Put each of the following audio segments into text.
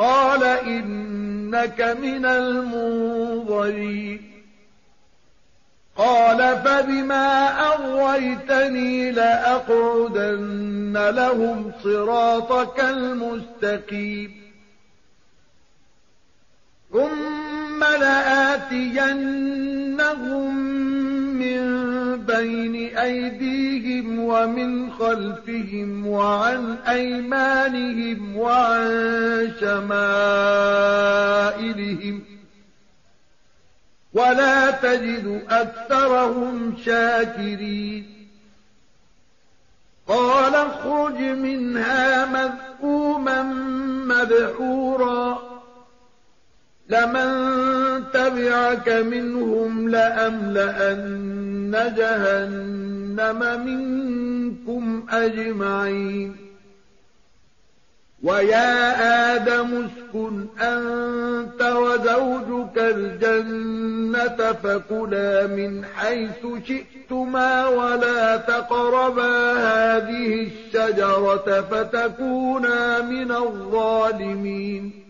قال إنك من المنظرين. قال فبما أغويتني لأقعدن لهم صراطك المستقيم. ثم لآتينهم بين أيديهم ومن خلفهم وعن أيمانهم وعن شمائلهم ولا تجد أكثرهم شاكرين قال اخرج منها مذءوما مدحورا لمن تبعك منهم لأملأن جهنم منكم أجمعين ويا آدم اسكن أنت وزوجك الجنة فكلا من حيث شئتما ولا تقربا هذه الشجرة فتكونا من الظالمين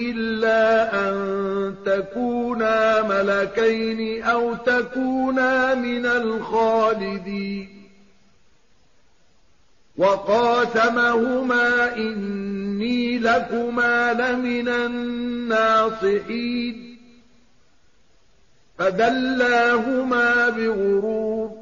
إلا أن تكونا ملكين أو تكونا من الخالدين. وقاسمهما إني لكما لمن الناصحين. فدلاهما بغرور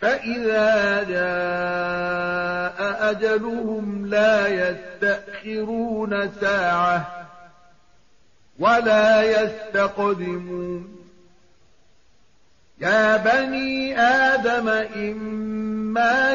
فإذا جاء أجلهم لا يستأخرون ساعة ولا يستقدمون يا بني آدم إما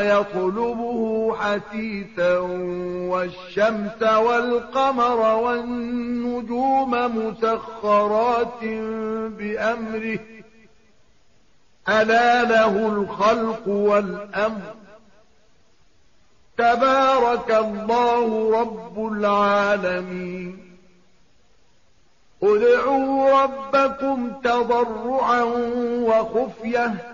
يطلبه حتيثا والشمس والقمر والنجوم مسخرات بأمره. ألا له الخلق والأمر. تبارك الله رب العالمين. ادعوا ربكم تضرعا وخفية.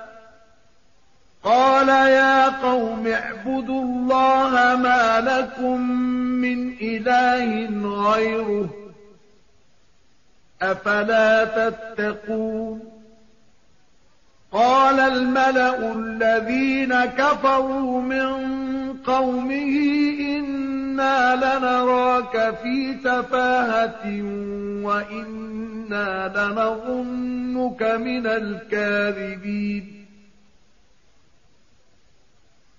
قال يا قوم اعبدوا الله ما لكم من إله غيره أفلا تتقون قال الملأ الذين كفروا من قومه إنا لنراك في سفاهة وإنا لنظنك من الكاذبين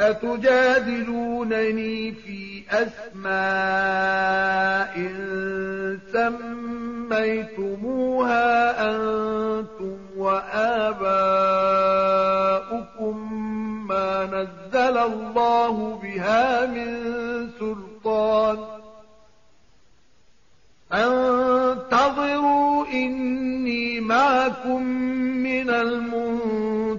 أتجادلونني في أسماء سميتموها أنتم وآباؤكم ما نزل الله بها من سلطان. انتظروا إني معكم من المنتظرين.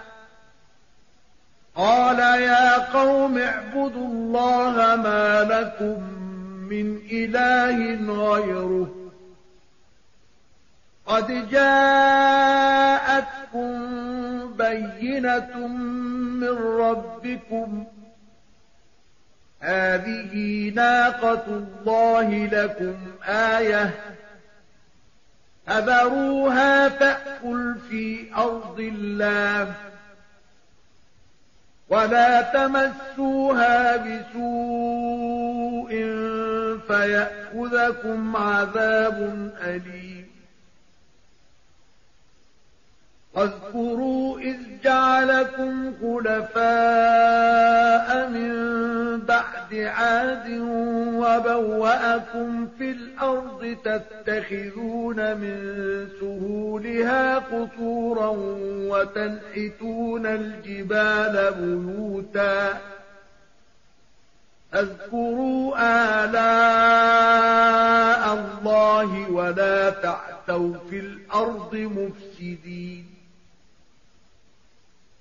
قال يا قوم اعبدوا الله ما لكم من إله غيره. قد جاءتكم بينة من ربكم. هذه ناقة الله لكم آية. أذروها تأكل في أرض الله. ولا تمسوها بسوء فيأخذكم عذاب أليم. واذكروا إذ جعلكم خلفاء من بعد عاد وبوأكم في الأرض تتخذون من سهولها قصورا وتنحتون الجبال بيوتا. أذكروا آلاء الله ولا تعثوا في الأرض مفسدين.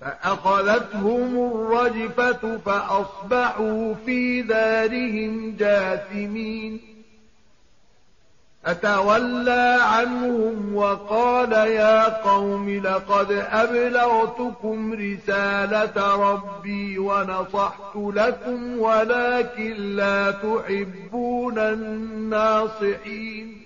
فأخذتهم الرجفة فأصبحوا في دارهم جاثمين. فتولى عنهم وقال يا قوم لقد أبلغتكم رسالة ربي ونصحت لكم ولكن لا تحبون الناصحين.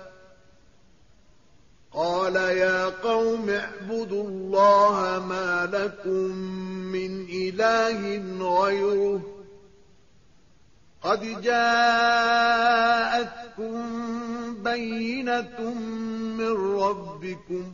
قال يا قوم اعبدوا الله ما لكم من إله غيره. قد جاءتكم بينة من ربكم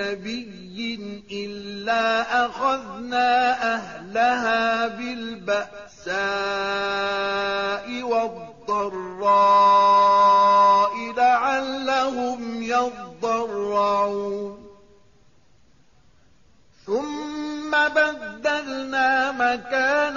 نبي إلا أخذنا أهلها بالبأساء والضراء لعلهم يضرعون. ثم بدلنا مكان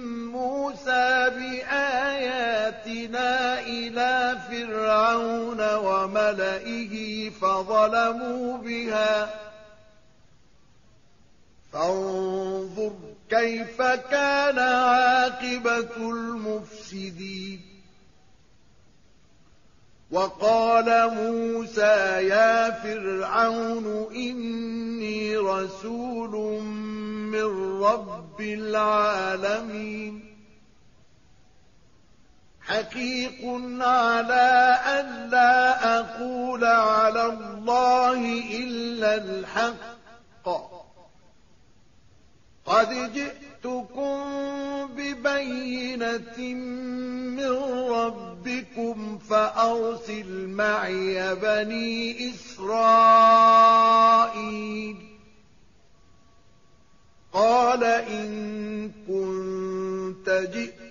موسى بآياتنا إلى فرعون وملئه فظلموا بها. فانظر كيف كان عاقبة المفسدين. وقال موسى يا فرعون إني رسول من رب العالمين. حقيق على أن لا أقول على الله إلا الحق قد جئتكم ببينة من ربكم فأرسل معي بني إسرائيل قال إن كنت جئت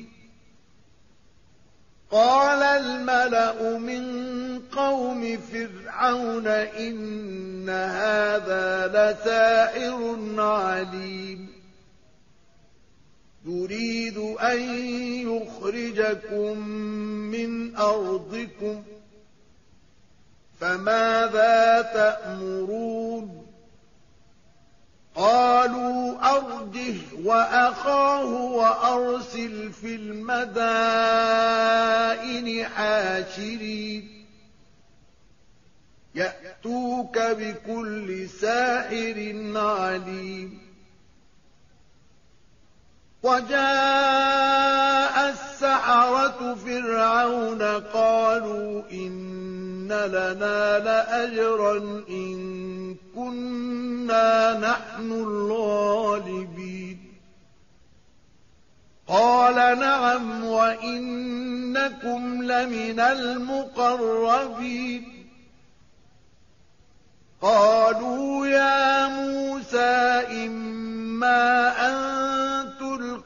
قال الملأ من قوم فرعون إن هذا لساحر عليم. يريد أن يخرجكم من أرضكم فماذا تأمرون؟ قالوا أرجه وأخاه وأرسل في المدائن حاشرين. يأتوك بكل ساحر عليم. وجاء السحرة فرعون قالوا إن لنا لأجرا إن كنا نحن الغالبين. قال نعم وإنكم لمن المقربين. قالوا يا موسى إما أن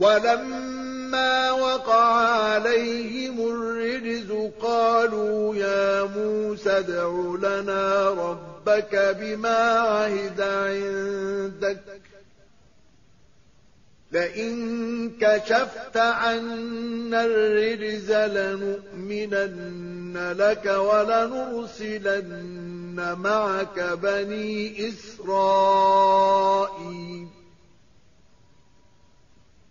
وَلَمَّا وَقَعَ عَلَيْهِمُ الرِّجْزُ قَالُوا يَا مُوسَى ادْعُ لَنَا رَبَّكَ بِمَا عَهِدَ عِندَكَ. لئن كشفت عنا الرجز لنؤمنن لك ولنرسلن معك بني إسرائيل.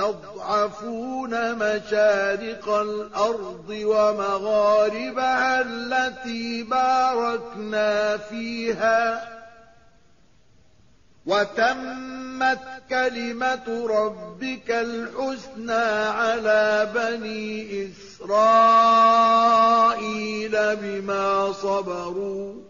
تضعفون مشارق الأرض ومغاربها التي باركنا فيها. وتمت كلمة ربك الحسنى على بني إسرائيل بما صبروا.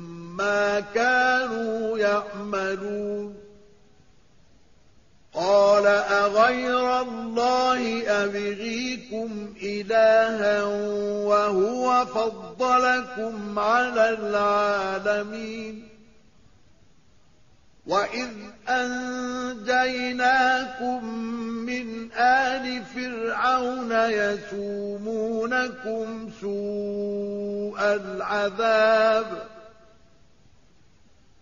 كانوا يعملون. قال أغير الله أبغيكم إلها وهو فضلكم على العالمين. وإذ أنجيناكم من آل فرعون يسومونكم سوء العذاب.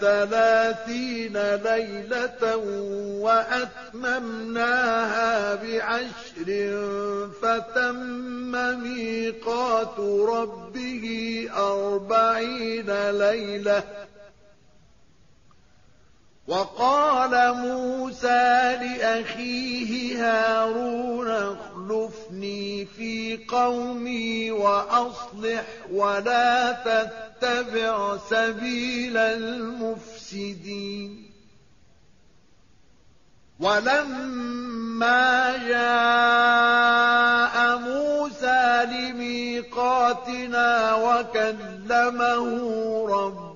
ثلاثين ليلة وأتممناها بعشر فتم ميقات ربه أربعين ليلة وقال موسى لأخيه هارون اخلفني في قومي وأصلح ولا تتبع سبيل المفسدين. ولما جاء موسى لميقاتنا وكلمه ربه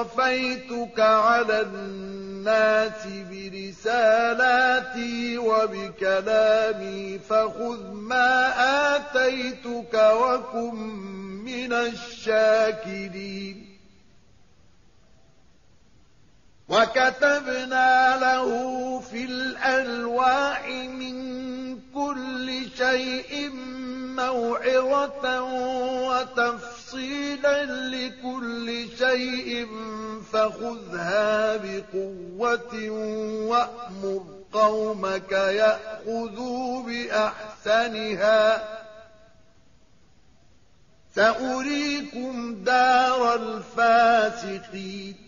اصطفيتك على الناس برسالاتي وبكلامي فخذ ما آتيتك وكن من الشاكرين وكتبنا له في الألواح من كل شيء موعظة وتفصيلا لكل شيء فخذها بقوة وأمر قومك يأخذوا بأحسنها سأريكم دار الفاسقين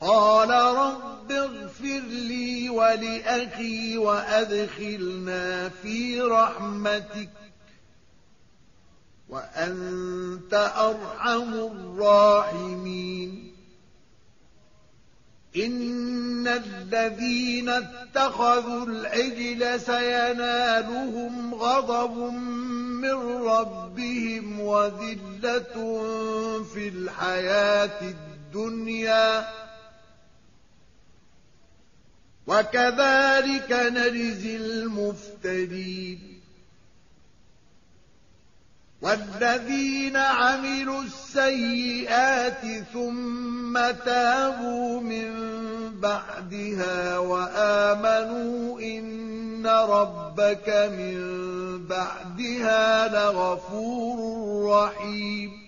قال رب اغفر لي ولأخي وأدخلنا في رحمتك وأنت أرحم الراحمين. إن الذين اتخذوا العجل سينالهم غضب من ربهم وذلة في الحياة الدنيا. وكذلك نجزي المفترين والذين عملوا السيئات ثم تابوا من بعدها وآمنوا إن ربك من بعدها لغفور رحيم.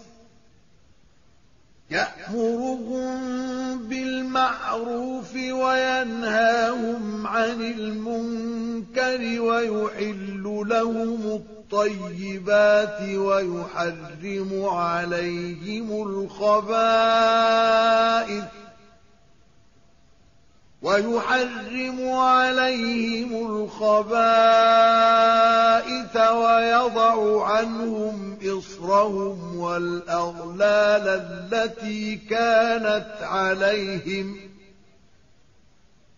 يأمرهم بالمعروف وينهاهم عن المنكر ويحل لهم الطيبات ويحرم عليهم الخبائث ويحرم عليهم الخبائث ويضع عنهم إصرهم والأغلال التي كانت عليهم.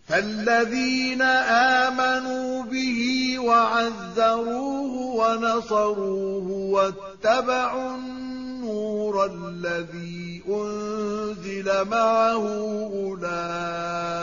فالذين آمنوا به وعزروه ونصروه واتبعوا النور الذي أنزل معه أولئك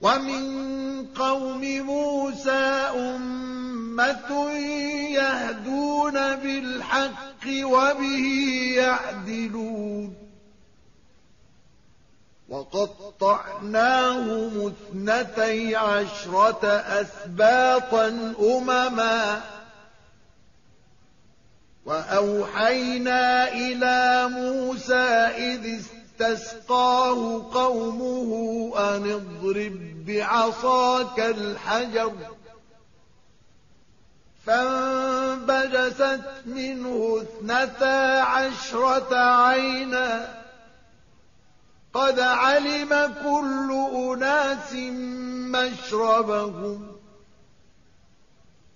ومن قوم موسى أمة يهدون بالحق وبه يعدلون. وقطعناهم اثنتي عشرة أسباطا أمما. وأوحينا إلى موسى إذ استسقاه قومه أن اضرب بعصاك الحجر فانبجست منه اثنتا عشرة عينا قد علم كل أناس مشربهم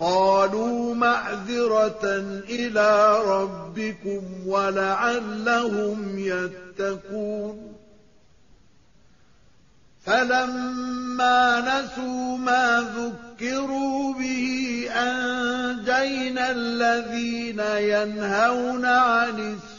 قالوا معذرة إلى ربكم ولعلهم يتقون. فلما نسوا ما ذكروا به أنجينا الذين ينهون عن السوء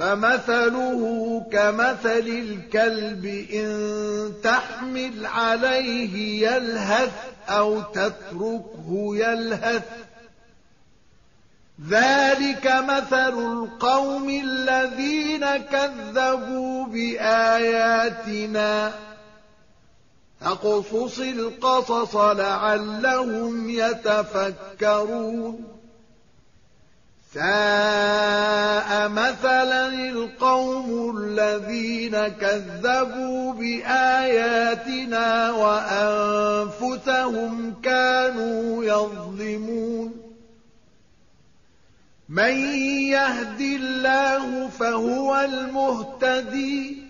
فمثله كمثل الكلب إن تحمل عليه يلهث أو تتركه يلهث. ذلك مثل القوم الذين كذبوا بآياتنا. فاقصص القصص لعلهم يتفكرون. ساء مثلا القوم الذين كذبوا بآياتنا وأنفسهم كانوا يظلمون. من يهد الله فهو المهتدي.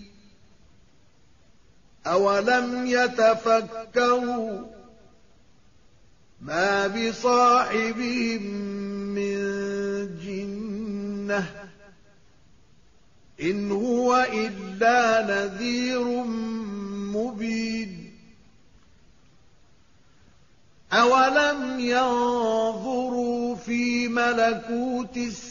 أولم يتفكروا ما بصاحبهم من جنة إن هو إلا نذير مبين أولم ينظروا في ملكوت السماوات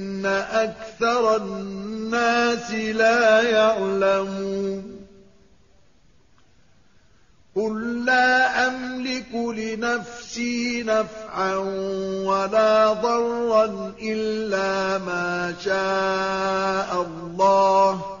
أكثر الناس لا يعلمون قل لا أملك لنفسي نفعا ولا ضرا إلا ما شاء الله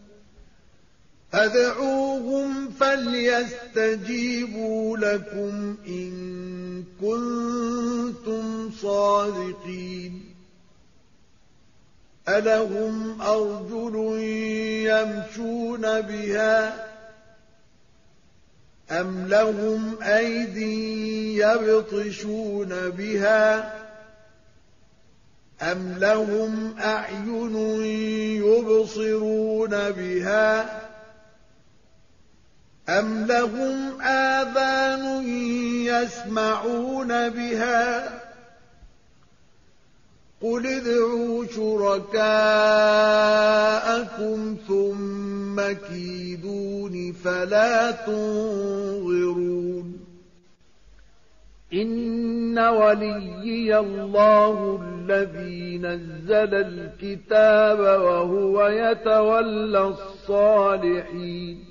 فادعوهم فليستجيبوا لكم إن كنتم صادقين. ألهم أرجل يمشون بها أم لهم أيدي يبطشون بها أم لهم أعين يبصرون بها أَمْ لَهُمْ آذَانٌ يَسْمَعُونَ بِهَا قُلِ ادْعُوا شُرَكَاءَكُمْ ثُمَّ كِيدُونِ فَلَا تُنظِرُونَ إِنَّ وَلِيِّيَ اللَّهُ الَّذِي نَزَّلَ الْكِتَابَ وَهُوَ يَتَوَلَّى الصَّالِحِينَ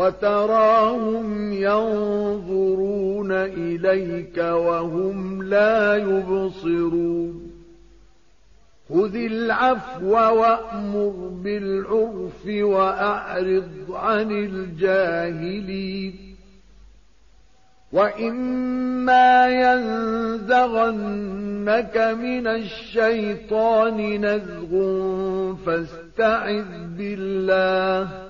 وتراهم ينظرون إليك وهم لا يبصرون. خذ العفو وأمر بالعرف وأعرض عن الجاهلين. وإما ينزغنك من الشيطان نزغ فاستعذ بالله.